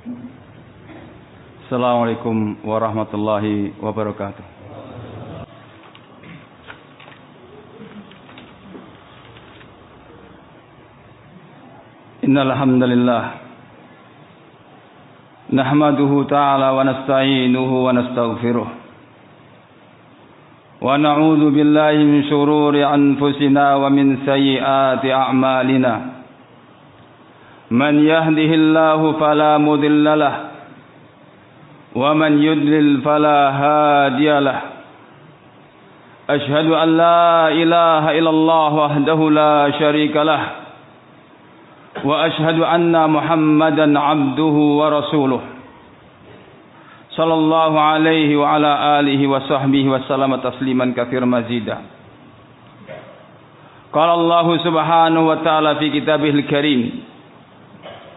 Assalamualaikum warahmatullahi wabarakatuh. Innal hamdalillah nahmaduhu ta'ala wa nasta'inuhu wa nastaghfiruh wa na'udzu billahi min shururi anfusina wa min sayyiati a'malina من يهده الله فلا مضل له ومن يضلل فلا هادي له. أشهد أن لا إله إلا الله وحده لا شريك له وأشهد أن محمدا عبده ورسوله. صلى الله عليه وعلى آله وصحبه وسلم تسليما كثيرا مزيدا. قال الله سبحانه وتعالى في كتابه الكريم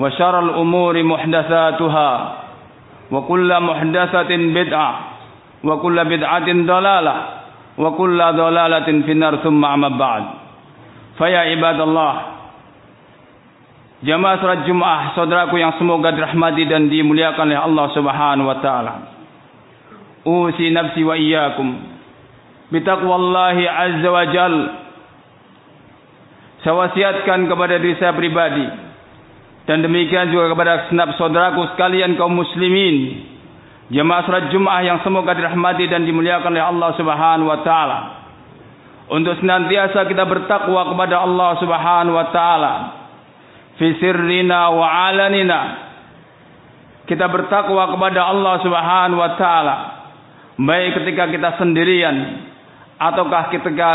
وشر الأمور محدثاتها وكل محدثة بدعة وكل بدعة ضلالة وكل ضلالة في النار ثم عما بعد. فيا عباد الله جماعة الجمعة صدرك yang semoga dirahmati dan dimuliakan oleh Allah Subhanahu wa taala. أوصي نفسي وإياكم بتقوى الله عز وجل سوسياتكan kepada diri saya pribadi dan demikian juga kepada senap saudaraku sekalian kaum muslimin. Jamaah salat Jumat yang semoga dirahmati dan dimuliakan oleh Allah Subhanahu wa taala. Untuk senantiasa kita bertakwa kepada Allah Subhanahu wa taala fi wa alanina kita bertakwa kepada Allah Subhanahu wa taala baik ketika kita sendirian ataukah ketika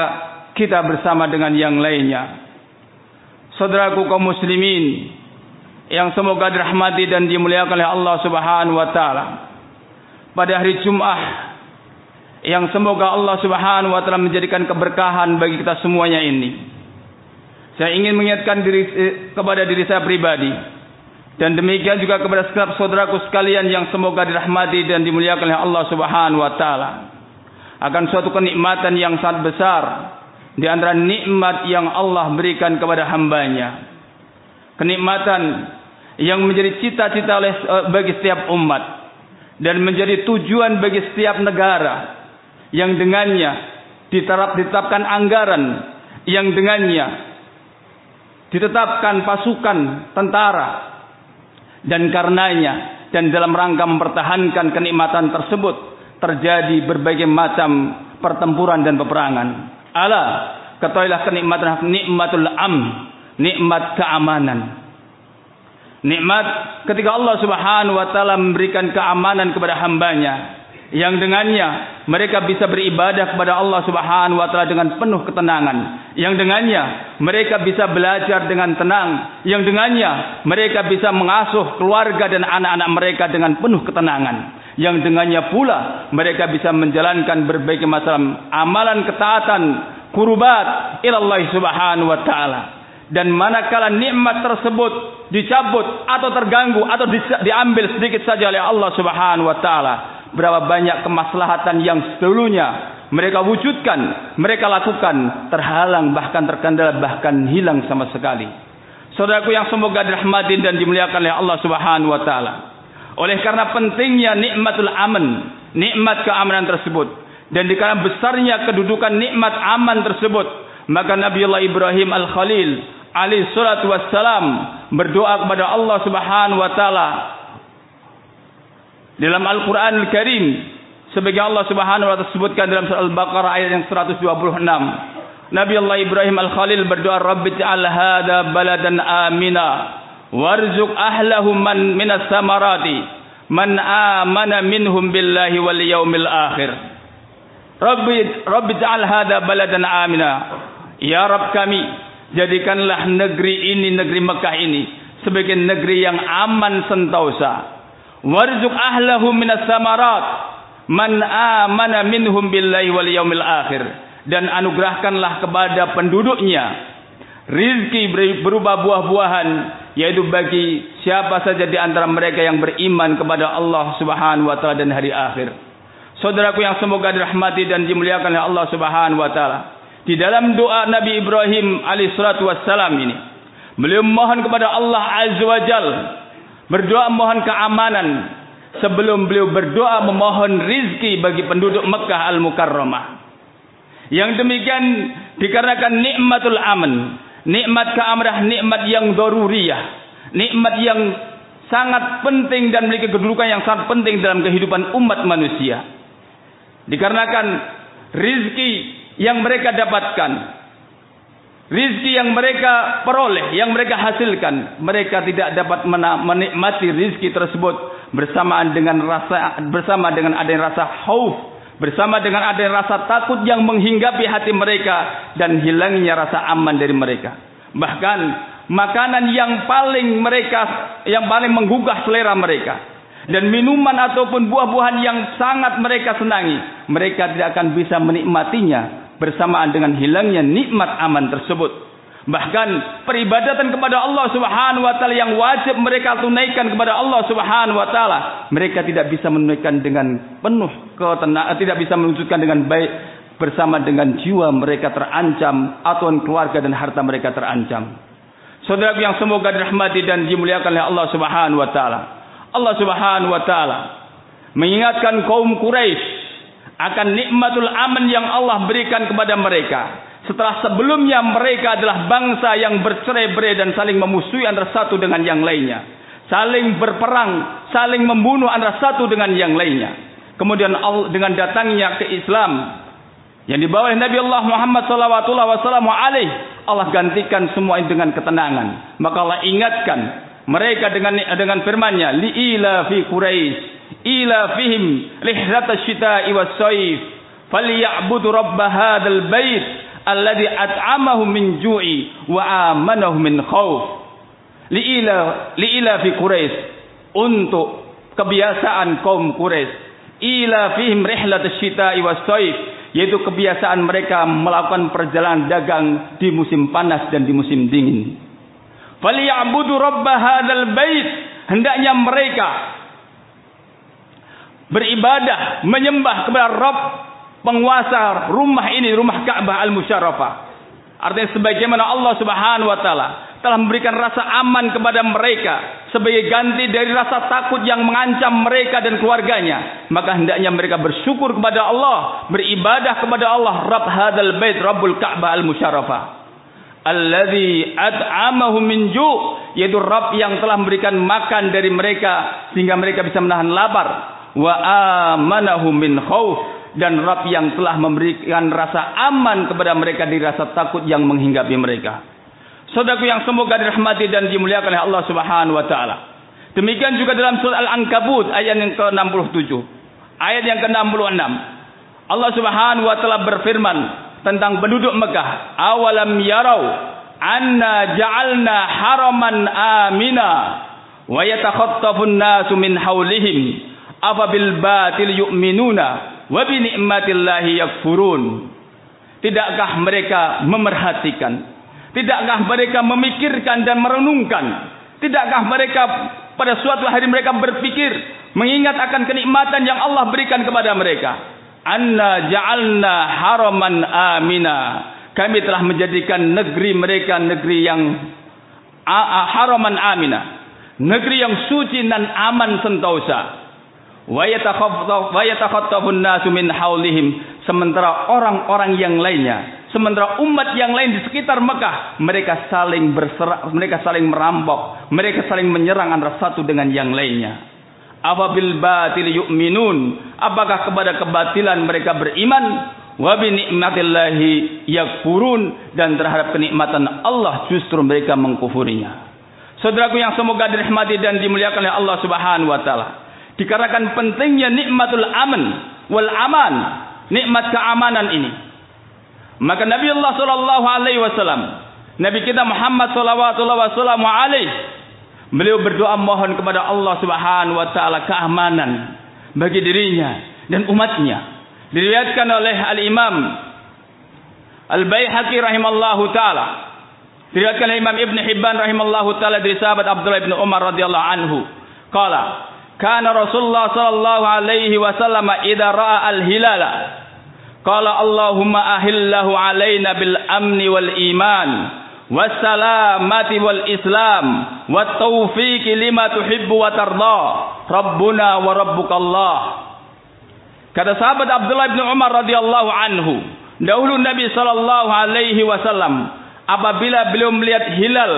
kita bersama dengan yang lainnya saudaraku kaum muslimin yang semoga dirahmati dan dimuliakan oleh Allah Subhanahu wa taala. Pada hari Jumat yang semoga Allah Subhanahu wa taala menjadikan keberkahan bagi kita semuanya ini. Saya ingin mengingatkan diri eh, kepada diri saya pribadi. Dan demikian juga kepada setiap saudaraku sekalian yang semoga dirahmati dan dimuliakan oleh Allah Subhanahu wa taala. Akan suatu kenikmatan yang sangat besar di antara nikmat yang Allah berikan kepada hambanya. Kenikmatan yang menjadi cita-cita oleh eh, bagi setiap umat dan menjadi tujuan bagi setiap negara yang dengannya diterap ditetapkan anggaran yang dengannya ditetapkan pasukan tentara dan karenanya dan dalam rangka mempertahankan kenikmatan tersebut terjadi berbagai macam pertempuran dan peperangan. Ala ketahuilah kenikmatan nikmatul am, nikmat keamanan. Nikmat ketika Allah Subhanahu wa taala memberikan keamanan kepada hambanya yang dengannya mereka bisa beribadah kepada Allah Subhanahu wa taala dengan penuh ketenangan. Yang dengannya mereka bisa belajar dengan tenang. Yang dengannya mereka bisa mengasuh keluarga dan anak-anak mereka dengan penuh ketenangan. Yang dengannya pula mereka bisa menjalankan berbagai macam amalan ketaatan kurbat ilallah subhanahu wa ta'ala dan manakala nikmat tersebut dicabut atau terganggu atau diambil sedikit saja oleh Allah subhanahu wa ta'ala berapa banyak kemaslahatan yang dulunya mereka wujudkan, mereka lakukan, terhalang, bahkan terkendala, bahkan hilang sama sekali. Saudaraku yang semoga dirahmati dan dimuliakan oleh Allah Subhanahu wa taala. Oleh karena pentingnya nikmatul aman, nikmat keamanan tersebut dan dikarenakan besarnya kedudukan nikmat aman tersebut, maka Nabi Allah Ibrahim Al-Khalil alaihi salatu wassalam berdoa kepada Allah Subhanahu wa taala dalam Al-Quran Al-Karim Sebagai Allah Subhanahu wa taala sebutkan dalam surah Al-Baqarah ayat yang 126. Nabi Allah Ibrahim Al-Khalil berdoa, "Rabbi ja'al hadha baladan amina warzuq ahlahu man minas samarati man amana minhum billahi wal yaumil akhir." Rabbi Rabbi ja'al hadha baladan amina. Ya Rabb kami, jadikanlah negeri ini negeri Mekah ini sebagai negeri yang aman sentosa. Warzuq ahlahu minas samarat man amana minhum billahi wal yaumil akhir dan anugerahkanlah kepada penduduknya rizki berupa buah-buahan yaitu bagi siapa saja di antara mereka yang beriman kepada Allah Subhanahu wa taala dan hari akhir. Saudaraku yang semoga dirahmati dan dimuliakan oleh Allah Subhanahu wa taala. Di dalam doa Nabi Ibrahim alaihissalatu wassalam ini, beliau mohon kepada Allah Azza wa Jal berdoa mohon keamanan sebelum beliau berdoa memohon rizki bagi penduduk Mekah Al-Mukarramah. Yang demikian dikarenakan nikmatul aman, nikmat keamanah, nikmat yang daruriyah, nikmat yang sangat penting dan memiliki kedudukan yang sangat penting dalam kehidupan umat manusia. Dikarenakan rizki yang mereka dapatkan, rizki yang mereka peroleh, yang mereka hasilkan, mereka tidak dapat menikmati rizki tersebut bersamaan dengan rasa bersama dengan rasa khauf bersama dengan adanya rasa takut yang menghinggapi hati mereka dan hilangnya rasa aman dari mereka. Bahkan makanan yang paling mereka yang paling menggugah selera mereka dan minuman ataupun buah-buahan yang sangat mereka senangi mereka tidak akan bisa menikmatinya bersamaan dengan hilangnya nikmat aman tersebut Bahkan peribadatan kepada Allah Subhanahu wa taala yang wajib mereka tunaikan kepada Allah Subhanahu wa taala, mereka tidak bisa menunaikan dengan penuh ketenangan, tidak bisa mewujudkan dengan baik bersama dengan jiwa mereka terancam atau keluarga dan harta mereka terancam. Saudara yang semoga dirahmati dan dimuliakan oleh Allah Subhanahu wa taala. Allah Subhanahu wa taala mengingatkan kaum Quraisy akan nikmatul aman yang Allah berikan kepada mereka setelah sebelumnya mereka adalah bangsa yang bercerai-berai dan saling memusuhi antara satu dengan yang lainnya. Saling berperang, saling membunuh antara satu dengan yang lainnya. Kemudian dengan datangnya ke Islam yang dibawa oleh Nabi Allah Muhammad SAW alaih Allah gantikan semua ini dengan ketenangan. Maka Allah ingatkan mereka dengan dengan firman-Nya ila fi Quraisy ila fihim rihlat asy-syita'i was-sayf falyabudu rabb hadzal bait alladhi at'amahum min ju'i wa amanahum min khauf liila liila fi Quraisy untuk kebiasaan kaum Quraisy. Ila fihim rihlat syita'i was saif yaitu kebiasaan mereka melakukan perjalanan dagang di musim panas dan di musim dingin. Falyabudu rabb hadzal bait hendaknya mereka beribadah menyembah kepada Rabb penguasa rumah ini, rumah Ka'bah Al-Musyarrafah. Artinya sebagaimana Allah Subhanahu wa taala telah memberikan rasa aman kepada mereka sebagai ganti dari rasa takut yang mengancam mereka dan keluarganya, maka hendaknya mereka bersyukur kepada Allah, beribadah kepada Allah Rabb hadzal bait Rabbul Ka'bah Al-Musyarrafah. Alladzi at'amahum min ju' yaitu Rabb yang telah memberikan makan dari mereka sehingga mereka bisa menahan lapar wa amanahum min khauf dan Rabb yang telah memberikan rasa aman kepada mereka di rasa takut yang menghinggapi mereka. Saudaraku yang semoga dirahmati dan dimuliakan oleh Allah Subhanahu wa taala. Demikian juga dalam surah Al-Ankabut ayat yang ke-67. Ayat yang ke-66. Allah Subhanahu wa taala berfirman tentang penduduk Mekah, "Awalam yarau anna ja'alna haraman amina wa yatakhattafun nasu min haulihim afabil batil yu'minuna wa bi ni'matillahi yakfurun. Tidakkah mereka memerhatikan? Tidakkah mereka memikirkan dan merenungkan? Tidakkah mereka pada suatu hari mereka berpikir mengingat akan kenikmatan yang Allah berikan kepada mereka? Anna ja'alna haraman amina. Kami telah menjadikan negeri mereka negeri yang haraman amina. Negeri yang suci dan aman sentosa wa nasu min haulihim sementara orang-orang yang lainnya sementara umat yang lain di sekitar Mekah mereka saling berserak mereka saling merampok mereka saling menyerang antara satu dengan yang lainnya Afabil batil yu'minun? Apakah kepada kebatilan mereka beriman? Wa bi yakfurun dan terhadap kenikmatan Allah justru mereka mengkufurinya. Saudaraku yang semoga dirahmati dan dimuliakan oleh Allah Subhanahu wa taala. Dikarenakan pentingnya nikmatul aman wal aman, nikmat keamanan ini. Maka Nabi Allah sallallahu alaihi wasallam, Nabi kita Muhammad sallallahu alaihi beliau berdoa mohon kepada Allah Subhanahu wa taala keamanan bagi dirinya dan umatnya. Diriwayatkan oleh Al-Imam Al-Baihaqi rahimallahu taala. Diriwayatkan oleh Imam Ibn Hibban rahimallahu taala dari sahabat Abdullah bin Umar radhiyallahu anhu. Qala Kana Rasulullah sallallahu alaihi wasallam idza ra'a al-hilala qala Allahumma ahillahu alaina bil amni wal iman wassalamati wal islam wat taufiqi lima tuhibbu wa tarda rabbuna wa rabbukallah. Kata sahabat Abdullah bin Umar radhiyallahu anhu dahulu Nabi sallallahu alaihi wasallam apabila beliau melihat hilal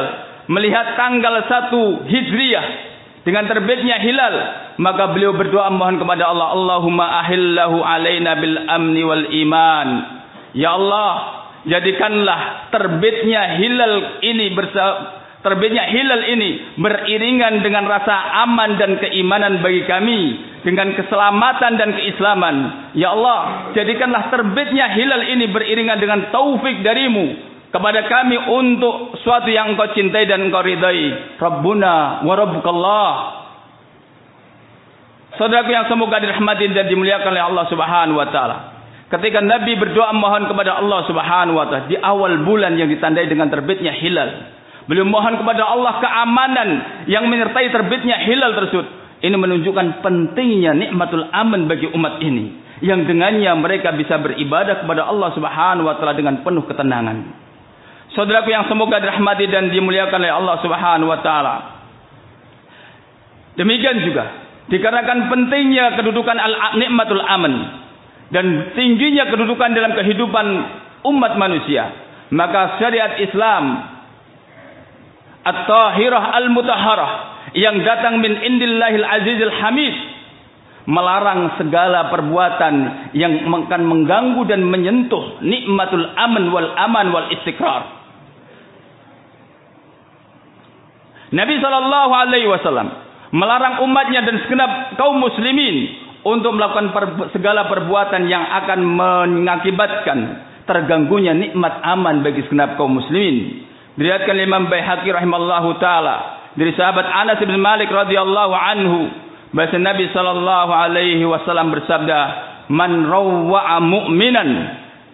melihat tanggal 1 Hijriah dengan terbitnya hilal maka beliau berdoa mohon kepada Allah Allahumma ahillahu alaina bil amni wal iman. Ya Allah jadikanlah terbitnya hilal ini terbitnya hilal ini beriringan dengan rasa aman dan keimanan bagi kami dengan keselamatan dan keislaman. Ya Allah jadikanlah terbitnya hilal ini beriringan dengan taufik darimu kepada kami untuk suatu yang engkau cintai dan engkau ridai. Rabbuna wa rabbukallah. Saudaraku yang semoga dirahmati dan dimuliakan oleh Allah Subhanahu wa taala. Ketika Nabi berdoa mohon kepada Allah Subhanahu wa taala di awal bulan yang ditandai dengan terbitnya hilal. Beliau mohon kepada Allah keamanan yang menyertai terbitnya hilal tersebut. Ini menunjukkan pentingnya nikmatul aman bagi umat ini. Yang dengannya mereka bisa beribadah kepada Allah Subhanahu wa taala dengan penuh ketenangan. Saudaraku yang semoga dirahmati dan dimuliakan oleh Allah Subhanahu wa taala. Demikian juga dikarenakan pentingnya kedudukan al-nikmatul aman dan tingginya kedudukan dalam kehidupan umat manusia, maka syariat Islam at-tahirah al-mutahharah yang datang min indillahil azizil hamid melarang segala perbuatan yang akan mengganggu dan menyentuh nikmatul aman wal aman wal istiqrar. Nabi Shallallahu Alaihi Wasallam melarang umatnya dan segenap kaum muslimin untuk melakukan per, segala perbuatan yang akan mengakibatkan terganggunya nikmat aman bagi segenap kaum muslimin. Diriatkan Imam Baihaqi rahimallahu taala dari sahabat Anas bin Malik radhiyallahu anhu bahasa Nabi sallallahu alaihi wasallam bersabda, "Man rawwa'a mu'minan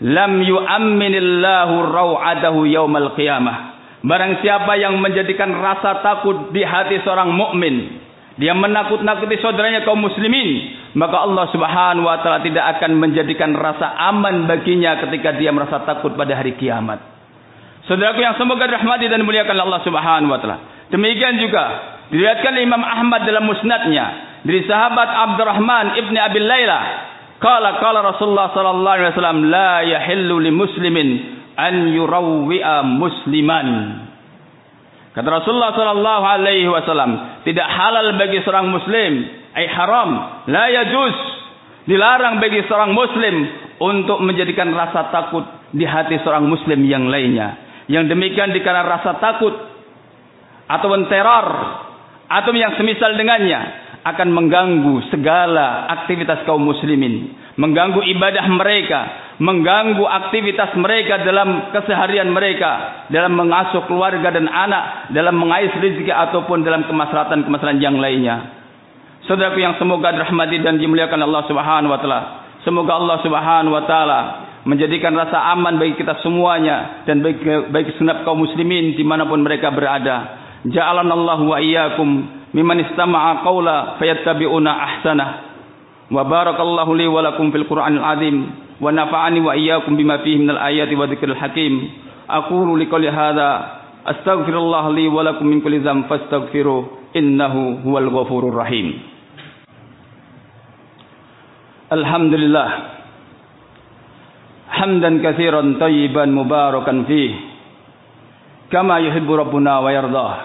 lam yu'amminillahu raw'adahu yaumal qiyamah." Barang siapa yang menjadikan rasa takut di hati seorang mukmin, dia menakut-nakuti saudaranya kaum muslimin, maka Allah Subhanahu wa taala tidak akan menjadikan rasa aman baginya ketika dia merasa takut pada hari kiamat. Saudaraku yang semoga rahmati dan muliakan Allah Subhanahu wa taala. Demikian juga diriwayatkan Imam Ahmad dalam musnadnya dari sahabat Abdurrahman ibni Abi Laila Kala kala Rasulullah sallallahu alaihi wasallam la yahillu li muslimin an yurawwi'a musliman. Kata Rasulullah sallallahu alaihi wasallam, tidak halal bagi seorang muslim, ai haram, la yajuz, dilarang bagi seorang muslim untuk menjadikan rasa takut di hati seorang muslim yang lainnya. Yang demikian dikarenakan rasa takut atau teror atau yang semisal dengannya akan mengganggu segala aktivitas kaum muslimin, mengganggu ibadah mereka, mengganggu aktivitas mereka dalam keseharian mereka, dalam mengasuh keluarga dan anak, dalam mengais rezeki ataupun dalam kemaslahatan-kemaslahatan yang lainnya. Saudaraku yang semoga dirahmati dan dimuliakan Allah Subhanahu wa taala. Semoga Allah Subhanahu wa taala menjadikan rasa aman bagi kita semuanya dan bagi, bagi segenap kaum muslimin di mana pun mereka berada. Ja'alanallahu wa iyyakum mimman istama'a qawla fayattabi'una ahsanah. وبارك الله لي ولكم في القرآن العظيم ونفعني وإياكم بما فيه من الآيات والذكر الحكيم. أقول لكل هذا أستغفر الله لي ولكم من كل ذنب فاستغفروه إنه هو الغفور الرحيم. الحمد لله حمدا كثيرا طيبا مباركا فيه كما يحب ربنا ويرضاه.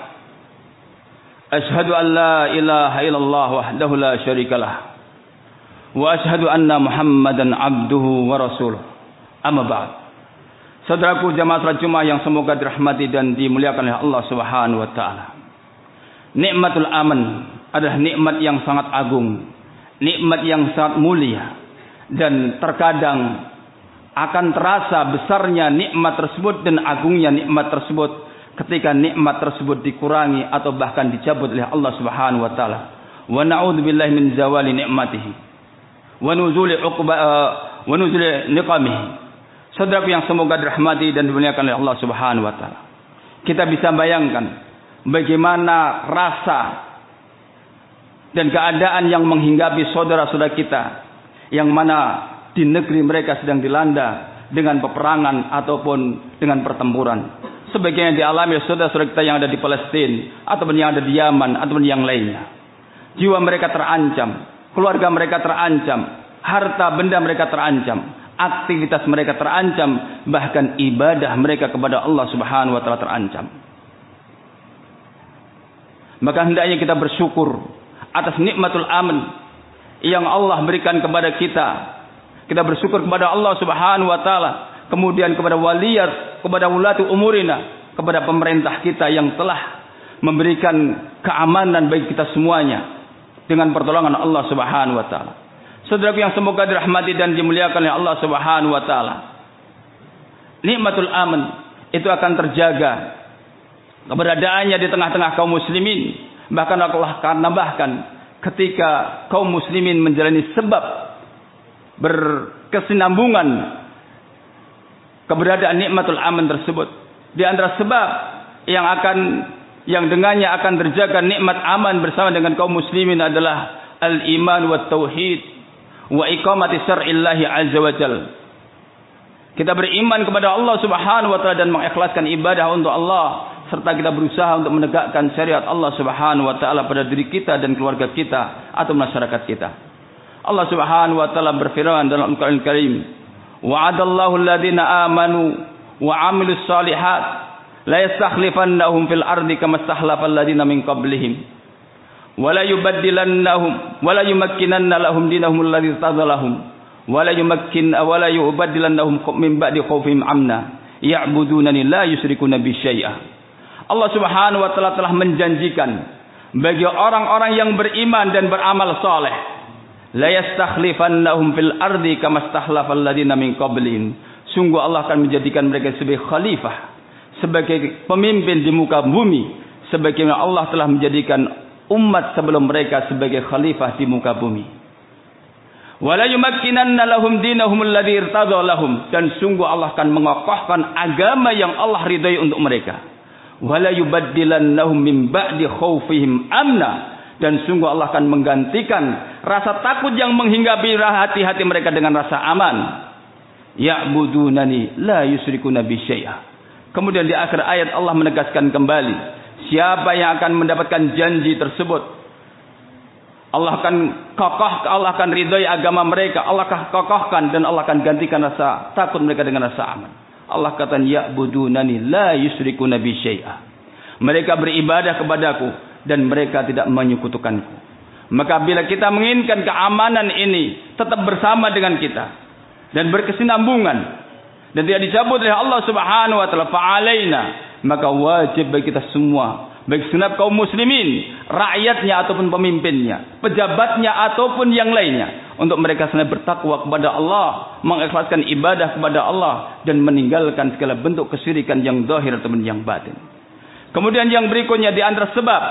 أشهد أن لا إله إلا الله وحده لا شريك له. وأشهد أن محمدا عبده ورسوله أما بعد Saudaraku jamaah salat Jumat yang semoga dirahmati dan dimuliakan oleh Allah Subhanahu wa taala. Nikmatul aman adalah nikmat yang sangat agung, nikmat yang sangat mulia dan terkadang akan terasa besarnya nikmat tersebut dan agungnya nikmat tersebut ketika nikmat tersebut dikurangi atau bahkan dicabut oleh Allah Subhanahu wa taala. Wa na'udzubillahi min zawali ni'matihi wa nuzuli uqba uh, wa nuzuli niqamihi. Saudaraku yang semoga dirahmati dan dimuliakan oleh Allah Subhanahu wa taala. Kita bisa bayangkan bagaimana rasa dan keadaan yang menghinggapi saudara-saudara kita yang mana di negeri mereka sedang dilanda dengan peperangan ataupun dengan pertempuran sebagaimana dialami saudara-saudara kita yang ada di Palestina ataupun yang ada di Yaman ataupun yang lainnya. Jiwa mereka terancam, keluarga mereka terancam, harta benda mereka terancam, aktivitas mereka terancam, bahkan ibadah mereka kepada Allah Subhanahu wa taala terancam. Maka hendaknya kita bersyukur atas nikmatul aman yang Allah berikan kepada kita. Kita bersyukur kepada Allah Subhanahu wa taala kemudian kepada waliyat, kepada ulatu umurina, kepada pemerintah kita yang telah memberikan keamanan bagi kita semuanya dengan pertolongan Allah Subhanahu wa taala. Saudaraku yang semoga dirahmati dan dimuliakan oleh Allah Subhanahu wa taala. Nikmatul aman itu akan terjaga keberadaannya di tengah-tengah kaum muslimin bahkan Allah akan nambahkan ketika kaum muslimin menjalani sebab berkesinambungan keberadaan nikmatul aman tersebut. Di antara sebab yang akan yang dengannya akan terjaga nikmat aman bersama dengan kaum muslimin adalah al-iman wa tauhid wa iqamati syar'illahi azza wa jal. Kita beriman kepada Allah Subhanahu wa taala dan mengikhlaskan ibadah untuk Allah serta kita berusaha untuk menegakkan syariat Allah Subhanahu wa taala pada diri kita dan keluarga kita atau masyarakat kita. Allah Subhanahu wa taala berfirman dalam Al-Qur'an Al Karim, wa'adallahu alladhina amanu wa 'amilus solihat la yastakhlifannahum fil ardi kama istakhlafal ladina min qablihim. Wa la yubaddilannahum wa la yumakkinanna lahum dinahum alladhi tadallahum wa la yumakkin wa la yubaddilannahum min ba'di khawfihim amna. Ya'budunani la yusyrikuna bi syai'a Allah Subhanahu wa taala telah menjanjikan bagi orang-orang yang beriman dan beramal saleh la yastakhlifannahum fil ardi kama stakhlafal ladina min qablihim. Sungguh Allah akan menjadikan mereka sebagai khalifah sebagai pemimpin di muka bumi sebagaimana Allah telah menjadikan umat sebelum mereka sebagai khalifah di muka bumi wala yumakkinanna lahum dinahum alladhi irtadha lahum dan sungguh Allah akan mengokohkan agama yang Allah ridai untuk mereka wala yubaddilannahum min ba'di khaufihim amna dan sungguh Allah akan menggantikan rasa takut yang menghinggapi hati-hati mereka dengan rasa aman. Ya'budunani la yusriku nabi syai'a. Kemudian di akhir ayat Allah menegaskan kembali siapa yang akan mendapatkan janji tersebut. Allah akan kokoh, Allah akan ridhoi agama mereka, Allah akan kokohkan dan Allah akan gantikan rasa takut mereka dengan rasa aman. Allah kata ya'budunani la yusriku nabi syai'a. Mereka beribadah kepadaku dan mereka tidak menyekutukanku. Maka bila kita menginginkan keamanan ini tetap bersama dengan kita dan berkesinambungan dan tidak dicabut oleh Allah Subhanahu wa taala. Fa'alaina. Maka wajib bagi kita semua. Baik segenap kaum muslimin rakyatnya ataupun pemimpinnya pejabatnya ataupun yang lainnya. Untuk mereka senantiasa bertakwa kepada Allah mengikhlaskan ibadah kepada Allah dan meninggalkan segala bentuk kesyirikan yang zahir ataupun yang batin. Kemudian yang berikutnya di antara sebab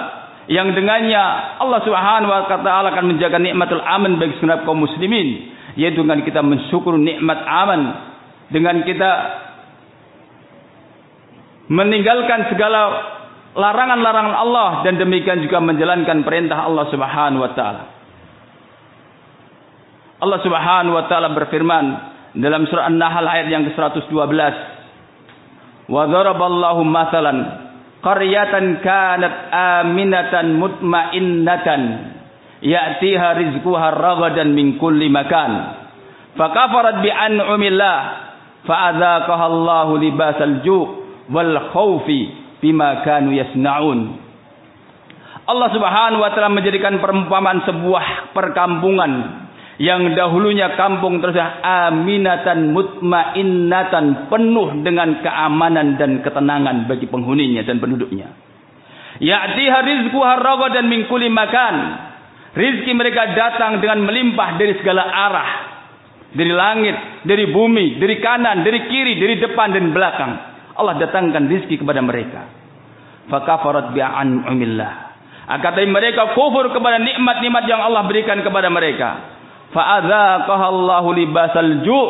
yang dengannya Allah Subhanahu wa taala akan menjaga nikmatul aman bagi segenap kaum muslimin yaitu dengan kita mensyukur nikmat aman dengan kita meninggalkan segala larangan-larangan Allah dan demikian juga menjalankan perintah Allah Subhanahu wa taala. Allah Subhanahu wa taala berfirman dalam surah An-Nahl ayat yang ke-112 Wa dharaballahu mathalan qaryatan kanat aminatan mutmainnatan ya'tiha rizquha ragadan min kulli makan fakafarat bi an'amillah fa'adzaqaha Allahu libasal ju' wal khaufi bima kanu yasnaun Allah Subhanahu wa taala menjadikan perumpamaan sebuah perkampungan yang dahulunya kampung terus aminatan mutmainnatan penuh dengan keamanan dan ketenangan bagi penghuninya dan penduduknya. Ya'tiha rizquha ragadan min kulli makan. Rizki mereka datang dengan melimpah dari segala arah. Dari langit, dari bumi, dari kanan, dari kiri, dari depan dan belakang. Allah datangkan rizki kepada mereka. Fakafarat bi'an umillah. Akan mereka kufur kepada nikmat-nikmat yang Allah berikan kepada mereka. Fa'adzaqahallahu libasal ju'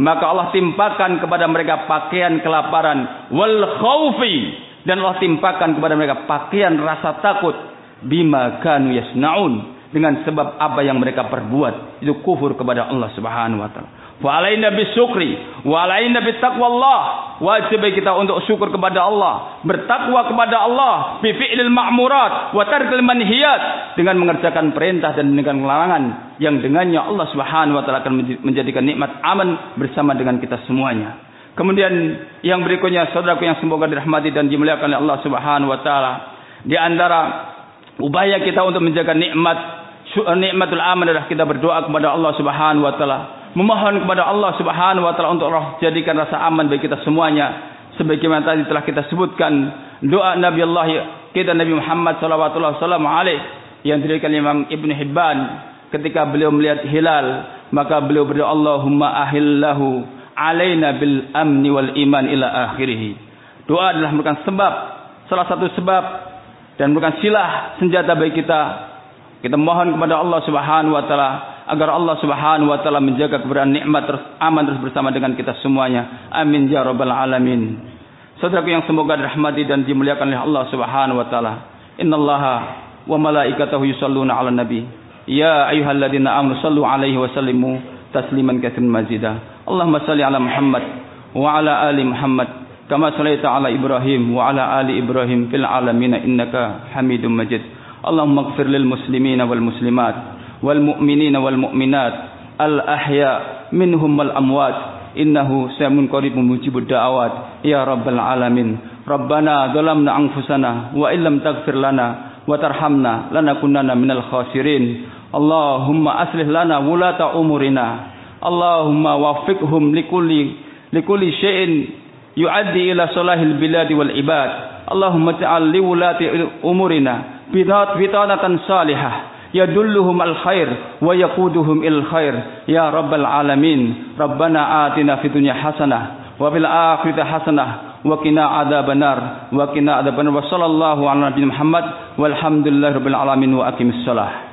maka Allah timpakan kepada mereka pakaian kelaparan wal khaufi dan Allah timpakan kepada mereka pakaian rasa takut bima kanu yasnaun dengan sebab apa yang mereka perbuat itu kufur kepada Allah Subhanahu wa taala Wa alaina bisyukri wa alaina bittaqwallah. Wajib kita untuk syukur kepada Allah, bertakwa kepada Allah, bi fi'lil ma'murat wa tarkil manhiyat dengan mengerjakan perintah dan meninggalkan larangan yang dengannya Allah Subhanahu wa taala akan menjadikan nikmat aman bersama dengan kita semuanya. Kemudian yang berikutnya saudaraku yang semoga dirahmati dan dimuliakan oleh Allah Subhanahu wa taala di antara upaya kita untuk menjaga nikmat nikmatul aman adalah kita berdoa kepada Allah Subhanahu wa taala. Memohon kepada Allah Subhanahu wa taala untuk Allah jadikan rasa aman bagi kita semuanya. Sebagaimana tadi telah kita sebutkan doa Nabi Allah kita Nabi Muhammad sallallahu alaihi wasallam yang diriwayatkan Imam Ibnu Hibban ketika beliau melihat hilal maka beliau berdoa Allahumma ahillahu alaina bil amni wal iman ila akhirih. Doa adalah merupakan sebab salah satu sebab dan merupakan silah senjata bagi kita kita mohon kepada Allah Subhanahu wa taala agar Allah Subhanahu wa taala menjaga keberadaan nikmat terus aman terus bersama dengan kita semuanya. Amin ya rabbal alamin. Saudaraku yang semoga dirahmati dan dimuliakan oleh Allah Subhanahu wa taala. Innallaha wa malaikatahu yusalluna 'alan nabi. Ya ayyuhalladzina amanu sallu 'alaihi wa sallimu tasliman katsiran mazida. Allahumma salli 'ala Muhammad wa 'ala ali Muhammad kama sallaita 'ala Ibrahim wa 'ala ali Ibrahim fil alamin innaka Hamidum Majid. Allahumma ighfir lil muslimina wal muslimat wal mu'minina wal mu'minat al ahya minhum wal amwat. Innahu samiun qaribun mujibud ya rabbal alamin. Rabbana zalamna anfusana wa illam taghfir lana wa tarhamna lanakunanna minal khasirin. Allahumma aslih lana wulata umurina. Allahumma wafiqhum likulli likulli syai'in yu'addi ila wal ibad. Allahumma umurina. أمورنا بطانة صالحة يدلهم الخير ويقودهم إلى الخير. يا رب العالمين ربنا آتنا في الدنيا حسنة وفي الآخرة حسنة وقنا عذاب النار وقنا عذاب النار. وصلى الله على نبينا محمد والحمد لله رب العالمين وأقم الصلاة.